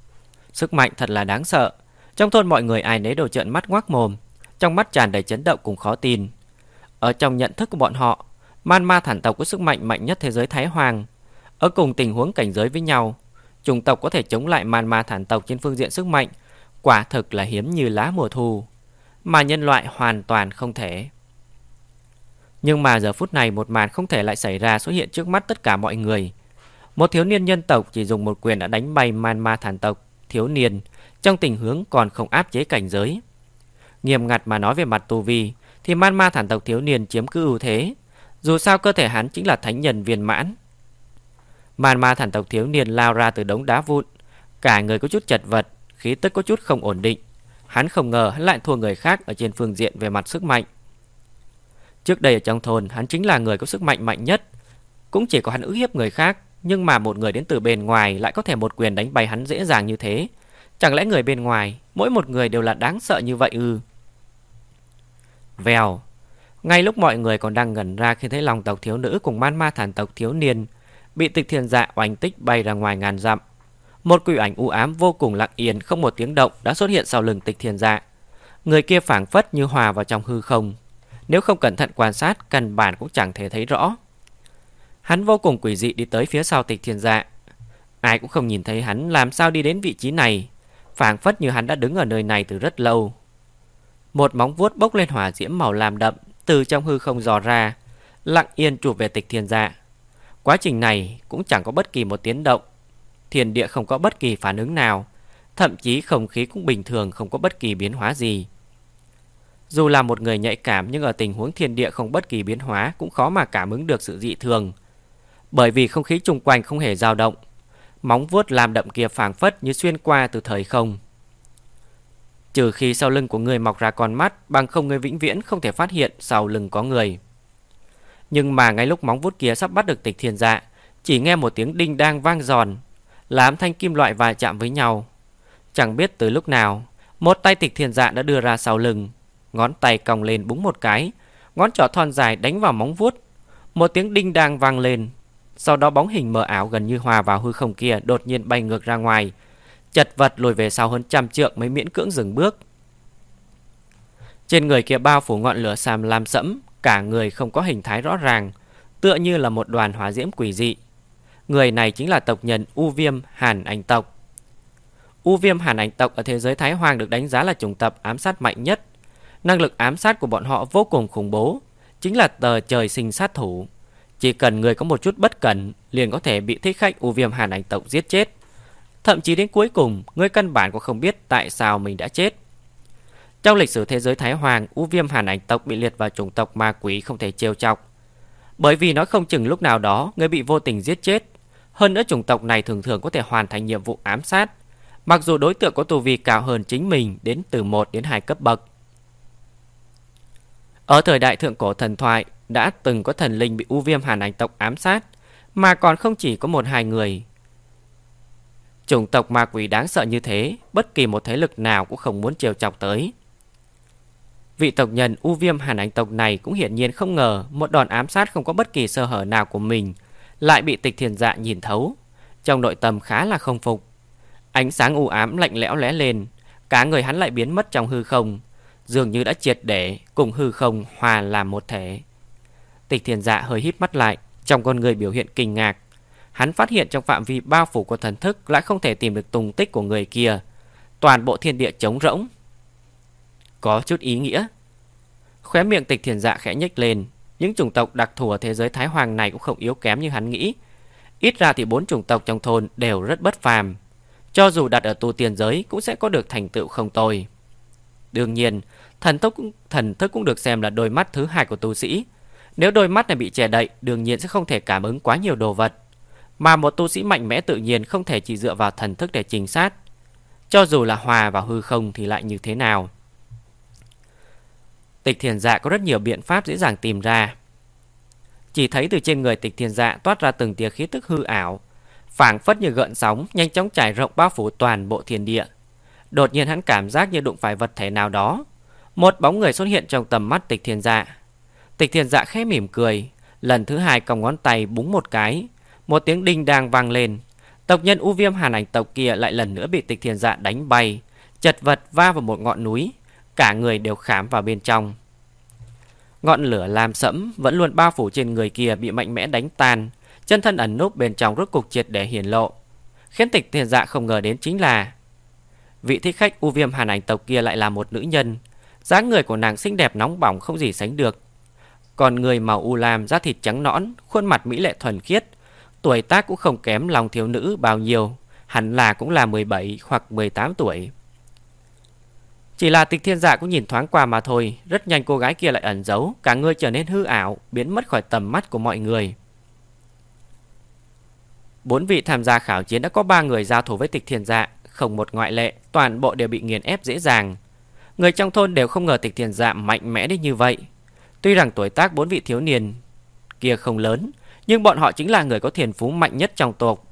Sức mạnh thật là đáng sợ. Trong thôn mọi người ai nấy đều trợn mắt ngoác mồm, trong mắt tràn đầy chấn động cùng khó tin. Ở trong nhận thức của bọn họ, man ma thản tộc có sức mạnh mạnh nhất thế giới Thái Hoàng. Ở cùng tình huống cảnh giới với nhau, chủng tộc có thể chống lại man ma thản tộc trên phương diện sức mạnh, quả thực là hiếm như lá mùa thu, mà nhân loại hoàn toàn không thể. Nhưng mà giờ phút này một màn không thể lại xảy ra xuất hiện trước mắt tất cả mọi người. Một thiếu niên nhân tộc chỉ dùng một quyền đã đánh bay man ma thản tộc thiếu niên trong tình huống còn không áp chế cảnh giới. Nghiêm ngặt mà nói về mặt tu vi thì man ma thản tộc thiếu niên chiếm cứ ưu thế. Dù sao cơ thể hắn chính là thánh nhân viên mãn. Man ma thản tộc thiếu niên lao ra từ đống đá vụn. Cả người có chút chật vật, khí tức có chút không ổn định. Hắn không ngờ hắn lại thua người khác ở trên phương diện về mặt sức mạnh. Trước đây ở trong thôn hắn chính là người có sức mạnh mạnh nhất. Cũng chỉ có hắn ức hiếp người khác nhưng mà một người đến từ bên ngoài lại có thể một quyền đánh bay hắn dễ dàng như thế. Chẳng lẽ người bên ngoài, mỗi một người đều là đáng sợ như vậy ư? Vèo. Ngay lúc mọi người còn đang ngẩn ra khi thấy lòng tộc thiếu nữ cùng man ma thản tộc thiếu niên bị tịch thiên dạ oanh tích bay ra ngoài ngàn dặm. Một quỷ ảnh u ám vô cùng lặng yên không một tiếng động đã xuất hiện sau lưng tịch thiên dạ. Người kia phảng phất như hòa vào trong hư không. Nếu không cẩn thận quan sát, căn bản cũng chẳng thể thấy rõ. Hắn vô cùng quỷ dị đi tới phía sau tịch thiên dạ. Ai cũng không nhìn thấy hắn làm sao đi đến vị trí này. phảng phất như hắn đã đứng ở nơi này từ rất lâu. Một móng vuốt bốc lên hỏa diễm màu lam đậm từ trong hư không dò ra, lặng yên chụp về tịch thiên dạ. Quá trình này cũng chẳng có bất kỳ một tiếng động. Thiền địa không có bất kỳ phản ứng nào, thậm chí không khí cũng bình thường không có bất kỳ biến hóa gì. Dù là một người nhạy cảm nhưng ở tình huống thiên địa không bất kỳ biến hóa cũng khó mà cảm ứng được sự dị thường. Bởi vì không khí chung quanh không hề dao động. Móng vuốt làm đậm kia phảng phất như xuyên qua từ thời không. Trừ khi sau lưng của người mọc ra con mắt, Bằng không người vĩnh viễn không thể phát hiện sau lưng có người. Nhưng mà ngay lúc móng vuốt kia sắp bắt được tịch thiên dạ Chỉ nghe một tiếng đinh đang vang giòn. Làm thanh kim loại va chạm với nhau. Chẳng biết từ lúc nào, Một tay tịch thiên dạ đã đưa ra sau lưng. Ngón tay còng lên búng một cái, Ngón trỏ thon dài đánh vào móng vuốt. Một tiếng đinh đang vang lên sau đó bóng hình mờ ảo gần như hòa vào hư không kia đột nhiên bay ngược ra ngoài. Chật vật lùi về sau hơn trăm trượng mới miễn cưỡng dừng bước. Trên người kia bao phủ ngọn lửa xàm lam sẫm, cả người không có hình thái rõ ràng, tựa như là một đoàn hỏa diễm quỷ dị. Người này chính là tộc nhân U Viêm Hàn Ảnh tộc. U Viêm Hàn Ảnh tộc ở thế giới Thái Hoàng được đánh giá là chủng tập ám sát mạnh nhất. Năng lực ám sát của bọn họ vô cùng khủng bố, chính là tờ trời sinh sát thủ. Chỉ cần người có một chút bất cẩn liền có thể bị thích khách u viêm hàn ảnh tộc giết chết. Thậm chí đến cuối cùng, người căn bản cũng không biết tại sao mình đã chết. Trong lịch sử thế giới Thái Hoàng, u viêm hàn ảnh tộc bị liệt vào chủng tộc ma quỷ không thể trêu chọc. Bởi vì nó không chừng lúc nào đó người bị vô tình giết chết. Hơn nữa chủng tộc này thường thường có thể hoàn thành nhiệm vụ ám sát. Mặc dù đối tượng có tu vi cao hơn chính mình đến từ 1 đến 2 cấp bậc. Ở thời đại thượng cổ thần thoại, đã từng có thần linh bị u viêm hàn ảnh tộc ám sát, mà còn không chỉ có một hai người. Chủng tộc ma quỷ đáng sợ như thế, bất kỳ một thế lực nào cũng không muốn trêu chọc tới. Vị tộc nhân u viêm hàn ảnh tộc này cũng hiển nhiên không ngờ một đòn ám sát không có bất kỳ sơ hở nào của mình lại bị tịch thiền dạ nhìn thấu. Trong nội tâm khá là không phục. Ánh sáng u ám lạnh lẽo lé lên, Cả người hắn lại biến mất trong hư không Dường như đã triệt để cùng hư không hòa làm một thể Tịch thiền dạ hơi híp mắt lại Trong con người biểu hiện kinh ngạc. Hắn phát hiện trong phạm vi bao phủ của thần thức Lại không thể tìm được tung tích của người kia. Toàn bộ thiên địa trống rỗng. Có chút ý nghĩa. Khóe miệng tịch thiền dạ khẽ nhếch lên. Những chủng tộc đặc thù ở thế giới Thái Hoàng này Cũng không yếu kém như hắn nghĩ. Ít ra thì bốn chủng tộc trong thôn đều rất bất phàm. Cho dù đặt ở tu tiên giới Cũng sẽ có được thành tựu không tồi. Đương nhiên Thần thức, cũng thần thức cũng được xem là đôi mắt thứ hai của tu sĩ. Nếu đôi mắt này bị che đậy, Đương nhiên sẽ không thể cảm ứng quá nhiều đồ vật. Mà một tu sĩ mạnh mẽ tự nhiên Không thể chỉ dựa vào thần thức để trình sát. Cho dù là hòa vào hư không Thì lại như thế nào? Tịch thiền dạ có rất nhiều biện pháp dễ dàng tìm ra. Chỉ thấy từ trên người tịch thiền dạ Toát ra từng tia khí tức hư ảo, phảng phất như gợn sóng Nhanh chóng trải rộng bao phủ toàn bộ thiên địa. Đột nhiên hắn cảm giác như đụng phải vật thể nào đó. Một bóng người xuất hiện trong tầm mắt tịch thiền dạ. Tịch thiền dạ khẽ mỉm cười. Lần thứ hai còng ngón tay búng một cái. Một tiếng đinh đang vang lên. Tộc nhân u viêm hàn ảnh tộc kia lại lần nữa bị tịch thiền dạ đánh bay. Chật vật va vào một ngọn núi. Cả người đều khám vào bên trong. Ngọn lửa làm sẫm, Vẫn luôn bao phủ trên người kia Bị mạnh mẽ đánh tan. Chân thân ẩn núp bên trong rốt cục triệt để hiển lộ. Khiến tịch thiền dạ không ngờ đến chính là, Vị thích khách u viêm hàn ảnh tộc kia lại là một nữ nhân. Dáng người của nàng xinh đẹp nóng bỏng không gì sánh được. Còn người màu u lam da thịt trắng nõn Khuôn mặt mỹ lệ thuần khiết Tuổi tác cũng không kém lòng thiếu nữ bao nhiêu Hẳn là cũng là 17 hoặc 18 tuổi Chỉ là tịch thiên dạ cũng nhìn thoáng qua mà thôi Rất nhanh cô gái kia lại ẩn giấu Cả người trở nên hư ảo Biến mất khỏi tầm mắt của mọi người Bốn vị tham gia khảo chiến đã có ba người giao thủ với tịch thiên dạ không một ngoại lệ, toàn bộ đều bị nghiền ép dễ dàng. Người trong thôn đều không ngờ tịch thiên dạ mạnh mẽ đến như vậy. Tuy rằng tuổi tác bốn vị thiếu niên kia không lớn, nhưng bọn họ chính là người có thiền phú mạnh nhất trong tộc,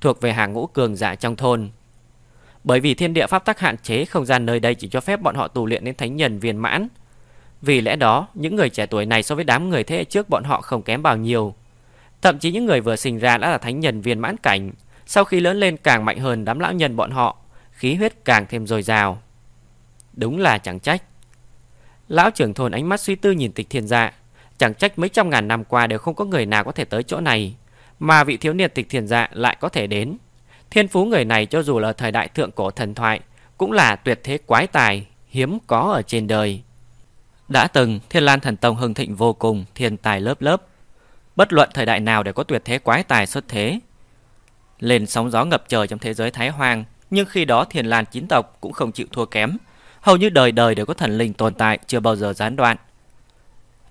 thuộc về hàng ngũ cường giả trong thôn. Bởi vì thiên địa pháp tắc hạn chế không gian nơi đây chỉ cho phép bọn họ tu luyện đến thánh nhân viên mãn. Vì lẽ đó, những người trẻ tuổi này so với đám người thế hệ trước bọn họ không kém bao nhiêu. Thậm chí những người vừa sinh ra đã là thánh nhân viên mãn cảnh, sau khi lớn lên càng mạnh hơn đám lão nhân bọn họ Khí huyết càng thêm dồi dào Đúng là chẳng trách Lão trưởng thôn ánh mắt suy tư nhìn tịch thiên dạ. Chẳng trách mấy trăm ngàn năm qua đều không có người nào có thể tới chỗ này Mà vị thiếu niên tịch thiên dạ lại có thể đến. Thiên phú người này cho dù là thời đại thượng cổ thần thoại Cũng là tuyệt thế quái tài Hiếm có ở trên đời. Đã từng thiên lan thần tông hưng thịnh vô cùng Thiên tài lớp lớp. Bất luận thời đại nào đều có tuyệt thế quái tài xuất thế. Lên sóng gió ngập trời trong thế giới Thái Hoang, nhưng khi đó Thiền Lan chín tộc cũng không chịu thua kém, hầu như đời đời đều có thần linh tồn tại chưa bao giờ gián đoạn.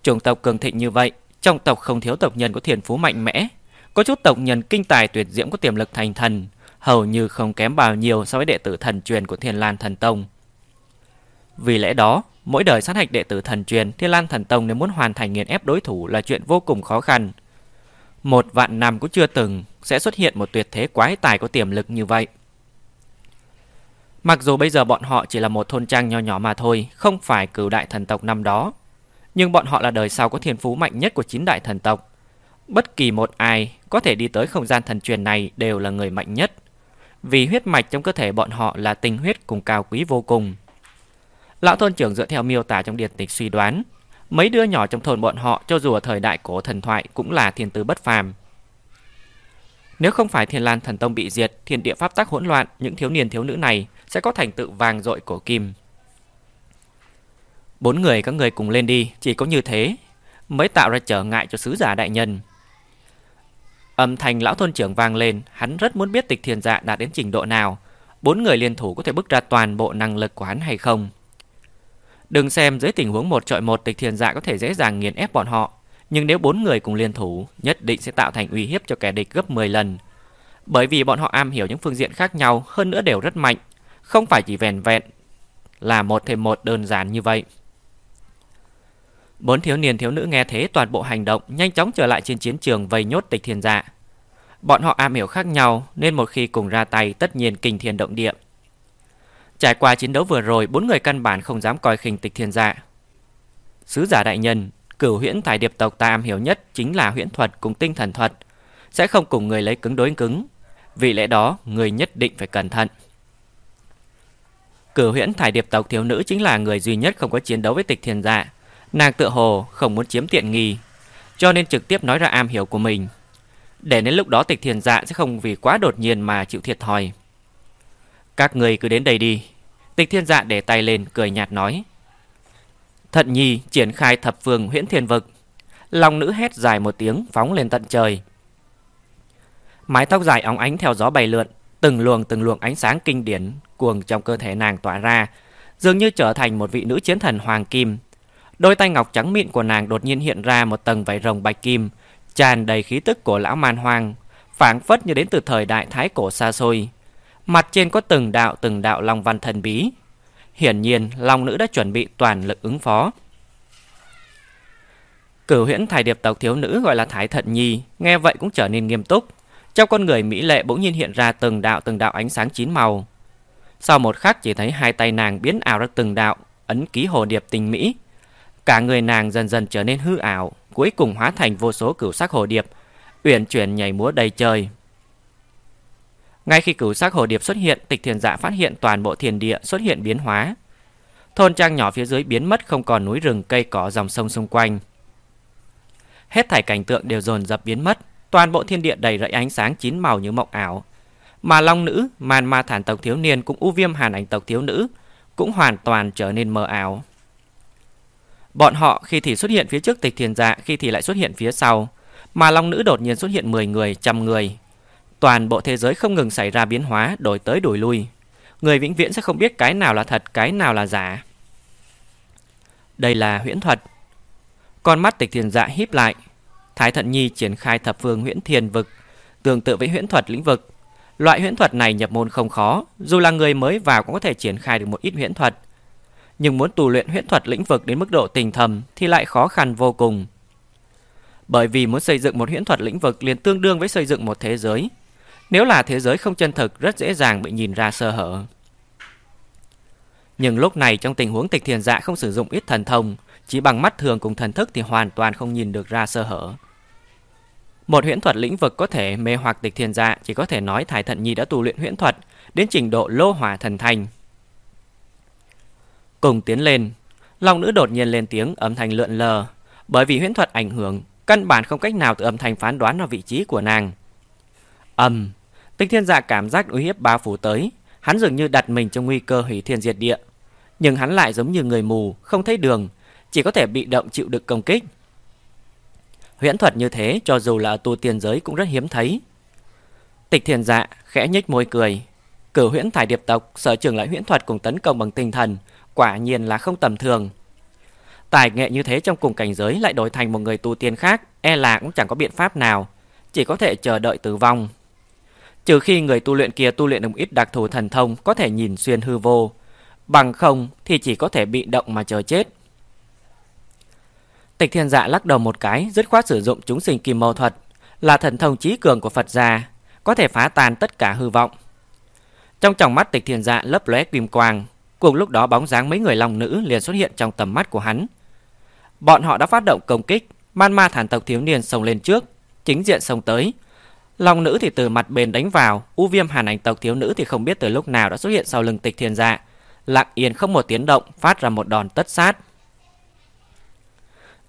Chủng tộc cường thịnh như vậy, trong tộc không thiếu tộc nhân có thiền phú mạnh mẽ, có chút tộc nhân kinh tài tuyệt diễm có tiềm lực thành thần, hầu như không kém bao nhiêu so với đệ tử thần truyền của Thiên Lan Thần Tông. Vì lẽ đó, mỗi đời sát hạch đệ tử thần truyền Thiên Lan Thần Tông nếu muốn hoàn thành nghiền ép đối thủ là chuyện vô cùng khó khăn. Một vạn năm cũng chưa từng sẽ xuất hiện một tuyệt thế quái tài có tiềm lực như vậy. Mặc dù bây giờ bọn họ chỉ là một thôn trang nho nhỏ mà thôi, không phải cửu đại thần tộc năm đó, nhưng bọn họ là đời sau có thiên phú mạnh nhất của chín đại thần tộc. Bất kỳ một ai có thể đi tới không gian thần truyền này đều là người mạnh nhất, vì huyết mạch trong cơ thể bọn họ là tinh huyết cùng cao quý vô cùng. Lão thôn trưởng dựa theo miêu tả trong điện tịch suy đoán, mấy đứa nhỏ trong thôn bọn họ cho dù ở thời đại cổ thần thoại cũng là thiên tư bất phàm. Nếu không phải Thiên Lan Thần Tông bị diệt, thiên địa pháp tắc hỗn loạn, những thiếu niên thiếu nữ này sẽ có thành tựu vàng dội cổ kim. Bốn người các người cùng lên đi, chỉ có như thế mới tạo ra trở ngại cho sứ giả đại nhân. Âm thanh lão thôn trưởng vang lên, hắn rất muốn biết tịch thiền dạ đạt đến trình độ nào, bốn người liên thủ có thể bức ra toàn bộ năng lực của hắn hay không. Đừng xem dưới tình huống một trọi một tịch thiền dạ có thể dễ dàng nghiền ép bọn họ, nhưng nếu bốn người cùng liên thủ, nhất định sẽ tạo thành uy hiếp cho kẻ địch gấp 10 lần. Bởi vì bọn họ am hiểu những phương diện khác nhau, hơn nữa đều rất mạnh, không phải chỉ vẹn vẹn là một thêm một đơn giản như vậy. Bốn thiếu niên thiếu nữ nghe thế toàn bộ hành động, nhanh chóng trở lại trên chiến trường vây nhốt tịch thiên dạ. Bọn họ am hiểu khác nhau nên một khi cùng ra tay tất nhiên kinh thiên động địa. Trải qua chiến đấu vừa rồi, bốn người căn bản không dám coi khinh tịch thiên dạ. Sứ giả đại nhân, Cửu huyễn thải điệp tộc ta am hiểu nhất chính là huyễn thuật cùng tinh thần thuật, sẽ không cùng người lấy cứng đối cứng. Vì lẽ đó, người nhất định phải cẩn thận. Cửu huyễn thải điệp tộc thiếu nữ chính là người duy nhất không có chiến đấu với tịch thiên dạ. Nàng tựa hồ không muốn chiếm tiện nghi, cho nên trực tiếp nói ra am hiểu của mình. Để đến lúc đó tịch thiên dạ sẽ không vì quá đột nhiên mà chịu thiệt thòi. Các người cứ đến đây đi. Tịch thiên dạ để tay lên cười nhạt nói. Thận nhi triển khai thập phương huyễn thiên vực. Long nữ hét dài một tiếng phóng lên tận trời. Mái tóc dài óng ánh theo gió bay lượn, từng luồng từng luồng ánh sáng kinh điển cuồng trong cơ thể nàng tỏa ra, dường như trở thành một vị nữ chiến thần hoàng kim. Đôi tay ngọc trắng mịn của nàng đột nhiên hiện ra một tầng vảy rồng bạch kim, tràn đầy khí tức của lão man hoang, phảng phất như đến từ thời đại thái cổ xa xôi. Mặt trên có từng đạo từng đạo long văn thần bí. Hiển nhiên, long nữ đã chuẩn bị toàn lực ứng phó. Cửu huyễn thải điệp tộc thiếu nữ gọi là Thái Thận Nhi, nghe vậy cũng trở nên nghiêm túc. Trong con người mỹ lệ bỗng nhiên hiện ra từng đạo từng đạo ánh sáng chín màu. Sau một khắc chỉ thấy hai tay nàng biến ảo ra từng đạo, ấn ký hồ điệp tình mỹ. Cả người nàng dần dần trở nên hư ảo, cuối cùng hóa thành vô số cửu sắc hồ điệp, uyển chuyển nhảy múa đầy trời. Ngay khi cửu sắc hồ điệp xuất hiện, tịch thiền dạ phát hiện toàn bộ thiền địa xuất hiện biến hóa. Thôn trang nhỏ phía dưới biến mất không còn núi rừng cây cỏ dòng sông xung quanh. Hết thảy cảnh tượng đều dồn dập biến mất, toàn bộ thiên địa đầy rẫy ánh sáng chín màu như mộng ảo. Mà long nữ, màn ma thản tộc thiếu niên cũng u viêm hàn ảnh tộc thiếu nữ cũng hoàn toàn trở nên mờ ảo. Bọn họ khi thì xuất hiện phía trước tịch thiền dạ, khi thì lại xuất hiện phía sau, mà long nữ đột nhiên xuất hiện 10 người, trăm người. Toàn bộ thế giới không ngừng xảy ra biến hóa, đổi tới đổi lui. Người vĩnh viễn sẽ không biết cái nào là thật, cái nào là giả. Đây là huyễn thuật. Con mắt tịch thiền dạ híp lại. Thái thận nhi triển khai thập phương huyễn thiền vực, tương tự với huyễn thuật lĩnh vực. Loại huyễn thuật này nhập môn không khó, dù là người mới vào cũng có thể triển khai được một ít huyễn thuật. Nhưng muốn tu luyện huyễn thuật lĩnh vực đến mức độ tình thầm thì lại khó khăn vô cùng. Bởi vì muốn xây dựng một huyễn thuật lĩnh vực liền tương đương với xây dựng một thế giới. Nếu là thế giới không chân thực rất dễ dàng bị nhìn ra sơ hở. Nhưng lúc này trong tình huống tịch thiền dạ không sử dụng ít thần thông, chỉ bằng mắt thường cùng thần thức thì hoàn toàn không nhìn được ra sơ hở. Một huyễn thuật lĩnh vực có thể mê hoặc địch thiên dạ chỉ có thể nói Thái Thận Nhi đã tu luyện huyễn thuật đến trình độ lô hỏa thần thành Cùng tiến lên, Long nữ đột nhiên lên tiếng âm thanh lượn lờ, bởi vì huyễn thuật ảnh hưởng, căn bản không cách nào từ âm thanh phán đoán vào vị trí của nàng. Âm, Tịch Thiên Dạ cảm giác uy hiếp bao phủ tới, hắn dường như đặt mình trong nguy cơ hủy thiên diệt địa, nhưng hắn lại giống như người mù, không thấy đường, chỉ có thể bị động chịu được công kích. Huyễn thuật như thế cho dù là tu tiên giới cũng rất hiếm thấy. Tịch Thiền Dạ khẽ nhếch môi cười, cử huyễn thải điệp tộc sở trường lại huyễn thuật cùng tấn công bằng tinh thần, quả nhiên là không tầm thường. Tài nghệ như thế trong cùng cảnh giới lại đổi thành một người tu tiên khác, e là cũng chẳng có biện pháp nào, chỉ có thể chờ đợi tử vong. Trừ khi người tu luyện kia tu luyện được ít đặc thù thần thông có thể nhìn xuyên hư vô, bằng không thì chỉ có thể bị động mà chờ chết. Tịch thiên dạ lắc đầu một cái, dứt khoát sử dụng chúng sinh kim mâu thuật, là thần thông trí cường của Phật gia, có thể phá tan tất cả hư vọng. Trong tròng mắt tịch thiên dạ lấp lóe kim quang, cùng lúc đó bóng dáng mấy người long nữ liền xuất hiện trong tầm mắt của hắn. Bọn họ đã phát động công kích, man ma thản tộc thiếu niên xông lên trước, chính diện xông tới. Long nữ thì từ mặt bên đánh vào, u viêm hàn ảnh tộc thiếu nữ thì không biết từ lúc nào đã xuất hiện sau lưng tịch thiên dạ, lặng yên không một tiếng động phát ra một đòn tất sát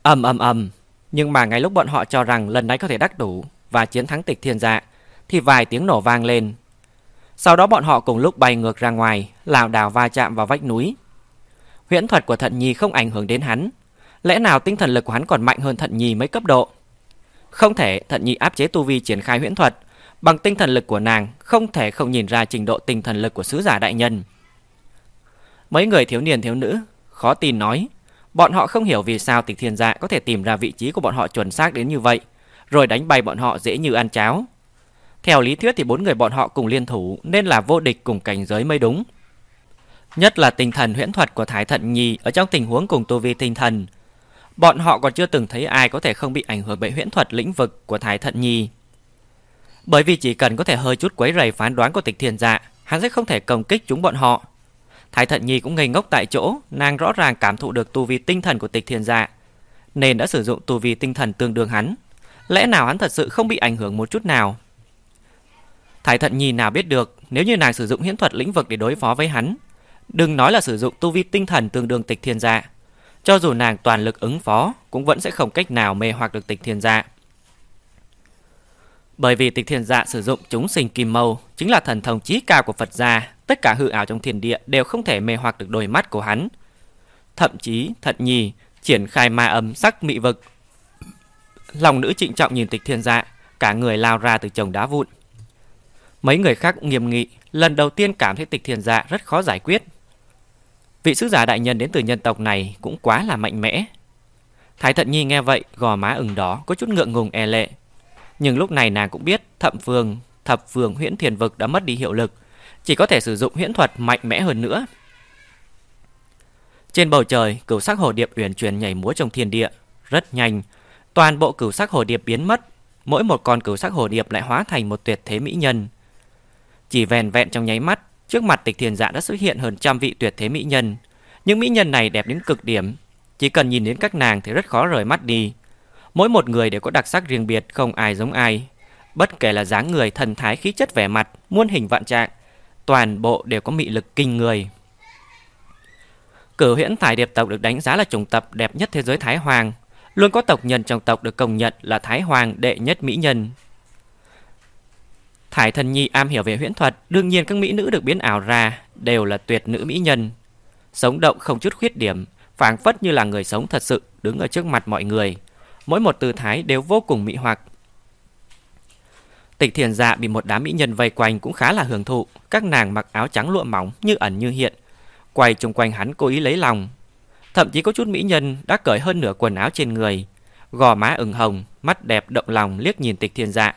ầm ầm ầm, nhưng mà ngay lúc bọn họ cho rằng lần này có thể đắc đủ và chiến thắng tịch thiên dạ, thì vài tiếng nổ vang lên. Sau đó bọn họ cùng lúc bay ngược ra ngoài, lảo đảo va chạm vào vách núi. Huyễn thuật của Thận Nhi không ảnh hưởng đến hắn, lẽ nào tinh thần lực của hắn còn mạnh hơn Thận Nhi mấy cấp độ? Không thể Thận Nhi áp chế tu vi triển khai huyễn thuật, bằng tinh thần lực của nàng không thể không nhìn ra trình độ tinh thần lực của sứ giả đại nhân. Mấy người thiếu niên thiếu nữ khó tin nói, bọn họ không hiểu vì sao Tịch Thiên Dạ có thể tìm ra vị trí của bọn họ chuẩn xác đến như vậy, rồi đánh bay bọn họ dễ như ăn cháo. Theo lý thuyết thì bốn người bọn họ cùng liên thủ nên là vô địch cùng cảnh giới mới đúng. Nhất là tinh thần huyễn thuật của Thái Thận Nhi ở trong tình huống cùng tu vi tinh thần. Bọn họ còn chưa từng thấy ai có thể không bị ảnh hưởng bởi huyễn thuật lĩnh vực của Thái Thận Nhi. Bởi vì chỉ cần có thể hơi chút quấy rầy phán đoán của tịch thiền dạ, hắn sẽ không thể công kích chúng bọn họ. Thái Thận Nhi cũng ngây ngốc tại chỗ, nàng rõ ràng cảm thụ được tu vi tinh thần của tịch Thiên dạ, nên đã sử dụng tu vi tinh thần tương đương hắn. Lẽ nào hắn thật sự không bị ảnh hưởng một chút nào? Thái Thận Nhi nào biết được, nếu như nàng sử dụng hiến thuật lĩnh vực để đối phó với hắn, Đừng nói là sử dụng tu vi tinh thần tương đương tịch thiên dạ. Cho dù nàng toàn lực ứng phó, cũng vẫn sẽ không cách nào mê hoặc được tịch thiên dạ. Bởi vì tịch thiên dạ sử dụng chúng sinh kim mâu, chính là thần thông chí cao của Phật gia, tất cả hư ảo trong thiên địa đều không thể mê hoặc được đôi mắt của hắn. Thậm chí, thận nhì, triển khai ma âm sắc mị vực. Lòng nữ trịnh trọng nhìn tịch thiên dạ, cả người lao ra từ chồng đá vụn. Mấy người khác nghiêm nghị, lần đầu tiên cảm thấy tịch thiên dạ rất khó giải quyết. Vị sứ giả đại nhân đến từ nhân tộc này cũng quá là mạnh mẽ. Thái thận nhi nghe vậy, gò má ửng đỏ, có chút ngượng ngùng e lệ. Nhưng lúc này nàng cũng biết thậm phương, thập phương huyễn thiền vực đã mất đi hiệu lực, chỉ có thể sử dụng huyễn thuật mạnh mẽ hơn nữa. Trên bầu trời, cửu sắc hồ điệp uyển chuyển nhảy múa trong thiên địa, rất nhanh. Toàn bộ cửu sắc hồ điệp biến mất, mỗi một con cửu sắc hồ điệp lại hóa thành một tuyệt thế mỹ nhân. Chỉ vèn vẹn trong nháy mắt, trước mặt tịch thiền dạ đã xuất hiện hơn trăm vị tuyệt thế mỹ nhân. Những mỹ nhân này đẹp đến cực điểm, chỉ cần nhìn đến các nàng thì rất khó rời mắt đi. Mỗi một người đều có đặc sắc riêng biệt, không ai giống ai. Bất kể là dáng người, thần thái, khí chất vẻ mặt, muôn hình vạn trạng, toàn bộ đều có mị lực kinh người. Cửu huyễn thải điệp tộc được đánh giá là chủng tộc đẹp nhất thế giới Thái Hoàng, luôn có tộc nhân trong tộc được công nhận là Thái Hoàng đệ nhất mỹ nhân. Thải thần nhi am hiểu về huyễn thuật, đương nhiên các mỹ nữ được biến ảo ra đều là tuyệt nữ mỹ nhân. Sống động không chút khuyết điểm, phảng phất như là người sống thật sự đứng ở trước mặt mọi người. Mỗi một tư thái đều vô cùng mỹ hoặc. Tịch thiền dạ bị một đám mỹ nhân vây quanh cũng khá là hưởng thụ. Các nàng mặc áo trắng lụa mỏng như ẩn như hiện. Quay chung quanh hắn cố ý lấy lòng. Thậm chí có chút mỹ nhân đã cởi hơn nửa quần áo trên người. Gò má ửng hồng, mắt đẹp động lòng liếc nhìn tịch thiền dạ.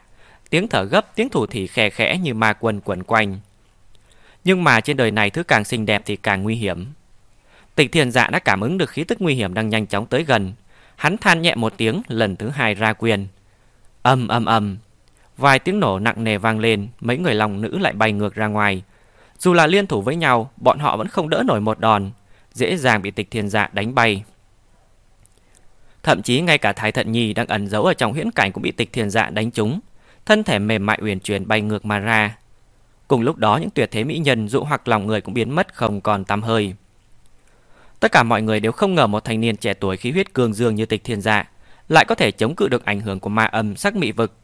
Tiếng thở gấp, tiếng thủ thỉ khẽ khẽ như ma quần quẩn quanh. Nhưng mà trên đời này thứ càng xinh đẹp thì càng nguy hiểm. Tịch thiền dạ đã cảm ứng được khí tức nguy hiểm đang nhanh chóng tới gần. Hắn than nhẹ một tiếng lần thứ hai ra quyền. Âm âm âm. Vài tiếng nổ nặng nề vang lên, mấy người lòng nữ lại bay ngược ra ngoài. Dù là liên thủ với nhau, bọn họ vẫn không đỡ nổi một đòn, dễ dàng bị tịch thiên dạ đánh bay. Thậm chí ngay cả Thái Thận Nhi đang ẩn giấu ở trong huyễn cảnh cũng bị tịch thiên dạ đánh trúng, thân thể mềm mại uyển chuyển bay ngược mà ra. Cùng lúc đó những tuyệt thế mỹ nhân dụ hoặc lòng người cũng biến mất không còn tăm hơi. Tất cả mọi người đều không ngờ một thanh niên trẻ tuổi khí huyết cường dương như tịch thiên dạ lại có thể chống cự được ảnh hưởng của ma âm sắc mị vực.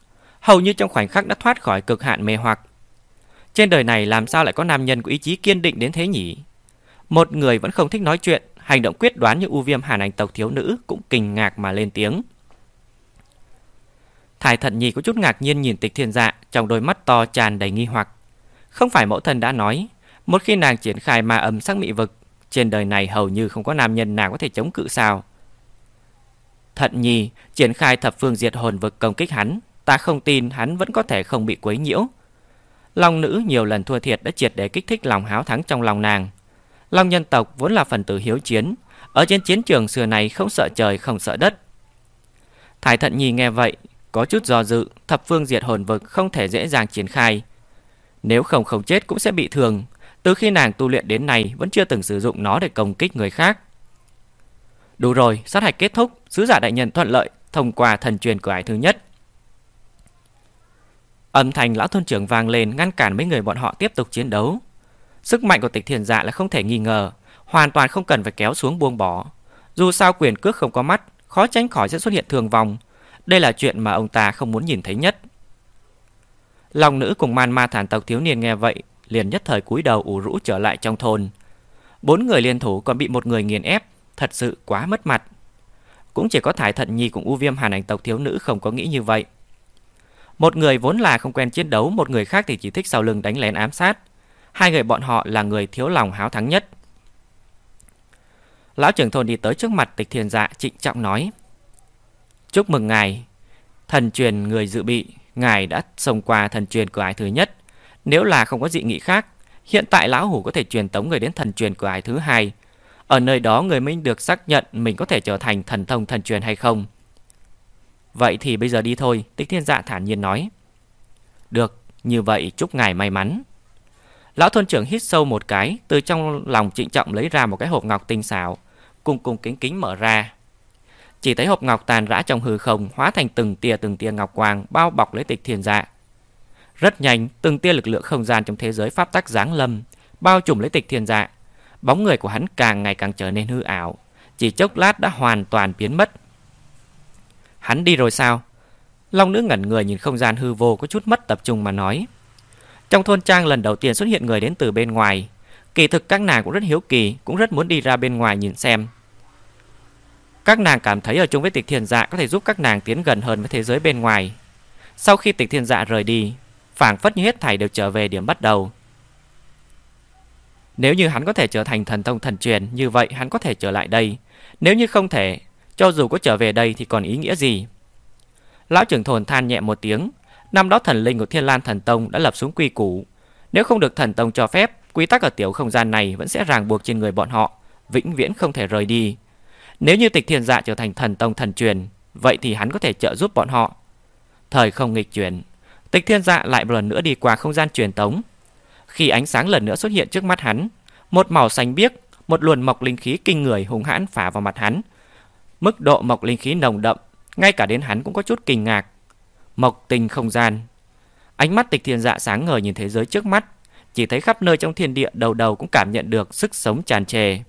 Hầu như trong khoảnh khắc đã thoát khỏi cực hạn mê hoặc. Trên đời này làm sao lại có nam nhân có ý chí kiên định đến thế nhỉ? Một người vẫn không thích nói chuyện, hành động quyết đoán như u viêm hàn ảnh tộc thiếu nữ cũng kinh ngạc mà lên tiếng. Thái thận nhi có chút ngạc nhiên nhìn tịch thiên dạ trong đôi mắt to tràn đầy nghi hoặc. Không phải mẫu thần đã nói, một khi nàng triển khai ma âm sắc mị vực, trên đời này hầu như không có nam nhân nào có thể chống cự sao. Thận nhi triển khai thập phương diệt hồn vực công kích hắn, ta không tin hắn vẫn có thể không bị quấy nhiễu. Long nữ nhiều lần thua thiệt đã triệt để kích thích lòng háo thắng trong lòng nàng. Long nhân tộc vốn là phần tử hiếu chiến, ở trên chiến trường xưa này không sợ trời không sợ đất. Thái thận nhi nghe vậy, có chút do dự, thập phương diệt hồn vực không thể dễ dàng triển khai. Nếu không không chết cũng sẽ bị thương, từ khi nàng tu luyện đến nay vẫn chưa từng sử dụng nó để công kích người khác. Đủ rồi, sát hạch kết thúc, sứ giả đại nhân thuận lợi thông qua thần truyền của ải thứ nhất. Âm thanh lão thôn trưởng vang lên ngăn cản mấy người bọn họ tiếp tục chiến đấu. Sức mạnh của tịch thiền dạ là không thể nghi ngờ, hoàn toàn không cần phải kéo xuống buông bỏ. Dù sao quyền cước không có mắt, khó tránh khỏi sẽ xuất hiện thường vong. Đây là chuyện mà ông ta không muốn nhìn thấy nhất. Lòng nữ cùng man ma thản tộc thiếu niên nghe vậy, liền nhất thời cúi đầu ủ rũ trở lại trong thôn. Bốn người liên thủ còn bị một người nghiền ép, thật sự quá mất mặt. Cũng chỉ có thải thận nhi cùng u viêm hàn ảnh tộc thiếu nữ không có nghĩ như vậy. Một người vốn là không quen chiến đấu, một người khác thì chỉ thích sau lưng đánh lén ám sát. Hai người bọn họ là người thiếu lòng háo thắng nhất. Lão trưởng thôn đi tới trước mặt tịch thiền dạ trịnh trọng nói. Chúc mừng ngài, thần truyền người dự bị, ngài đã xông qua thần truyền của ai thứ nhất. Nếu là không có dị nghị khác, hiện tại lão hủ có thể truyền tống người đến thần truyền của ai thứ hai. Ở nơi đó người minh được xác nhận mình có thể trở thành thần thông thần truyền hay không. Vậy thì bây giờ đi thôi, Tích Thiên Dạ thản nhiên nói. Được, như vậy chúc ngài may mắn. Lão thôn trưởng hít sâu một cái, từ trong lòng trịnh trọng lấy ra một cái hộp ngọc tinh xảo, cùng cùng kính kính mở ra. Chỉ thấy hộp ngọc tàn rã trong hư không hóa thành từng tia từng tia ngọc quang bao bọc lấy tịch thiên dạ. Rất nhanh, từng tia lực lượng không gian trong thế giới pháp tắc giáng lâm, bao trùm lấy tịch thiên dạ. Bóng người của hắn càng ngày càng trở nên hư ảo Chỉ chốc lát đã hoàn toàn biến mất Hắn đi rồi sao? Long nữ ngẩn người nhìn không gian hư vô Có chút mất tập trung mà nói. Trong thôn trang lần đầu tiên xuất hiện người đến từ bên ngoài. Kỳ thực các nàng cũng rất hiếu kỳ, Cũng rất muốn đi ra bên ngoài nhìn xem. Các nàng cảm thấy ở chung với tịch thiền dạ Có thể giúp các nàng tiến gần hơn với thế giới bên ngoài. Sau khi tịch thiền dạ rời đi, phảng phất như hết thảy đều trở về điểm bắt đầu. Nếu như hắn có thể trở thành thần thông thần truyền, Như vậy hắn có thể trở lại đây. Nếu như không thể cho dù có trở về đây thì còn ý nghĩa gì? Lão trưởng thôn than nhẹ một tiếng. Năm đó thần linh của Thiên Lan Thần Tông đã lập xuống quy củ. Nếu không được thần tông cho phép, Quy tắc ở tiểu không gian này vẫn sẽ ràng buộc trên người bọn họ, Vĩnh viễn không thể rời đi. Nếu như tịch thiên dạ trở thành thần tông thần truyền, Vậy thì hắn có thể trợ giúp bọn họ. Thời không nghịch chuyển, Tịch thiên dạ lại một lần nữa đi qua không gian truyền tống. Khi ánh sáng lần nữa xuất hiện trước mắt hắn, Một màu xanh biếc, Một luồn mộc linh khí kinh người hùng hãn phả vào mặt hắn. Mức độ mộc linh khí nồng đậm, Ngay cả đến hắn cũng có chút kinh ngạc. Mộc tình không gian. Ánh mắt tịch thiên dạ sáng ngời nhìn thế giới trước mắt, Chỉ thấy khắp nơi trong thiên địa đầu đầu cũng cảm nhận được sức sống tràn trề.